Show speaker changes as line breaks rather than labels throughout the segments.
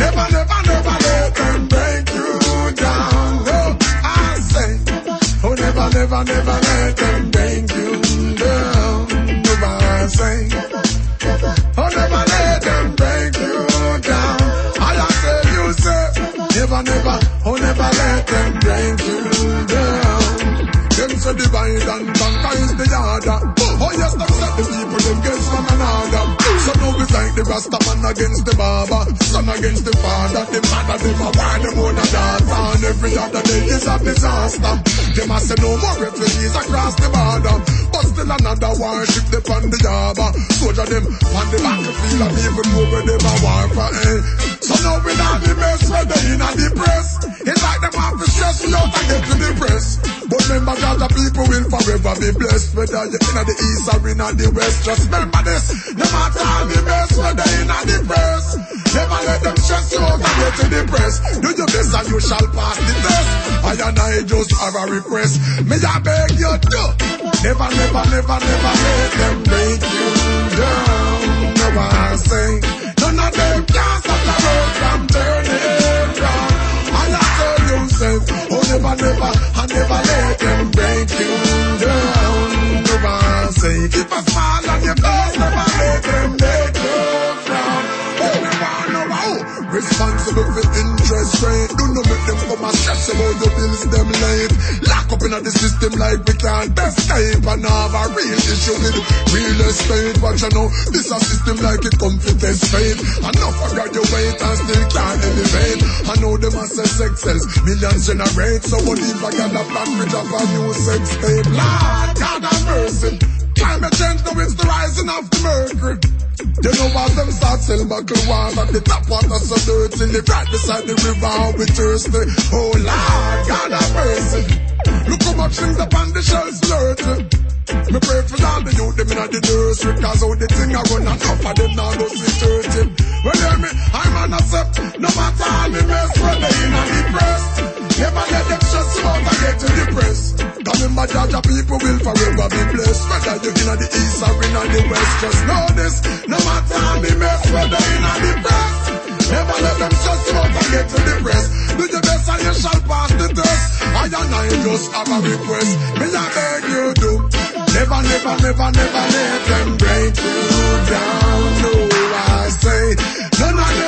Never, never, never let them break you down. I say, oh, never, never, never let them break you down. Oh, never let them break you down. I say, you say, never, never, oh, never let them break you down. Them say divide and conquer is the order. Boom. We like the Rasta man against the barber, son against the father, the mother war them own a daughter, and every other day is a disaster. Them a say no more refugees across the border, but still another warship they on the harbor. Soldier them on the battlefield and even where them a war for. Eh. So now we not the best where they in a the will be blessed, whether you're in the east or in the west. Just remember this, never how the best, whether in the press. Never let them stress you and get to the press. Do your best and you shall pass the test. I and I just have a request. Me I beg you to never, never, never, never let them break you down. Never say none of them can stop the road from turning round. I tell you, say, oh never, never, I never about the bills them late. Lock up in the system like we can't escape and have a real issue with real estate. Watch you know, this a system like it come fit test fate. Enough of graduate and still can't elevate. I know them a sex sells, millions generate. So what if I got a plan drop a new sex tape? Lord, God have mercy. Climate change, now it's the rising of the mercury. You know as them start sell buckle water, the top water so dirty, live right beside the river, we thirsty. Oh Lord, God have mercy. Look how much things up on the shelves flirting. Me pray for all the youth, them inna the nursery, cause how the thing a run and of them now go see dirty. Well, hear me, I'm on a step, no matter how me mess, when they inna the press. Never let them stress you out get the. Cause remember, Jah Jah people will forever be blessed. Whether you inna the east or inna the west, just know this. No matter how me mess, whether inna the press. Never let them you out and get to the press. Do your best and you shall pass the test. I and I just have a request. Me I beg you do. Never, never, never, never let them break you down. No, I say. None of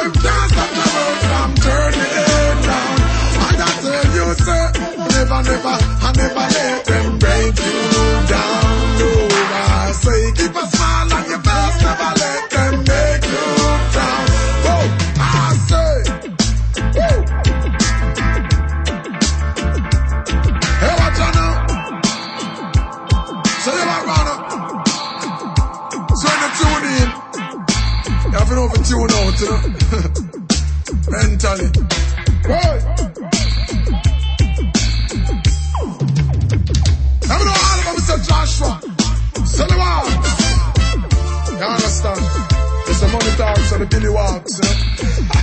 you tune out, you know. Mentally. Right. I know all them Mr. Joshua. So the walks. You understand? It's the money talks and the Billy walks, you know.